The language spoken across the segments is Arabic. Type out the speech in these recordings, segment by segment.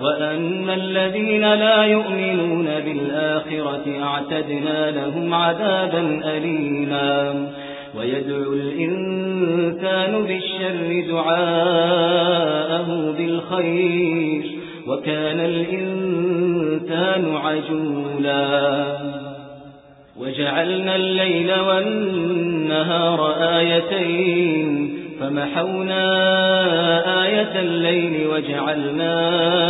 وأن الذين لا يؤمنون بالآخرة اعتدنا لهم عذابا أليما ويدعو الإنسان بالشر دعاءه بالخير وكان الإنسان عجولا وجعلنا الليل والنهار آيتين فمحونا آية الليل وجعلنا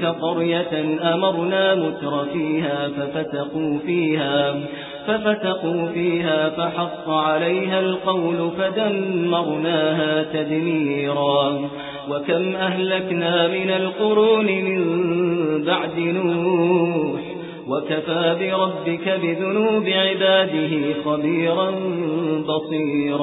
نهلك قرية أمرنا متر فيها ففتقوا فيها ففتقوا فيها فحق عليها القول فدمرناها تدميرا. وكم أهلكنا من القرون من بعد نوح وكفى بربك بذنوب عباده خبيرا بصيرا.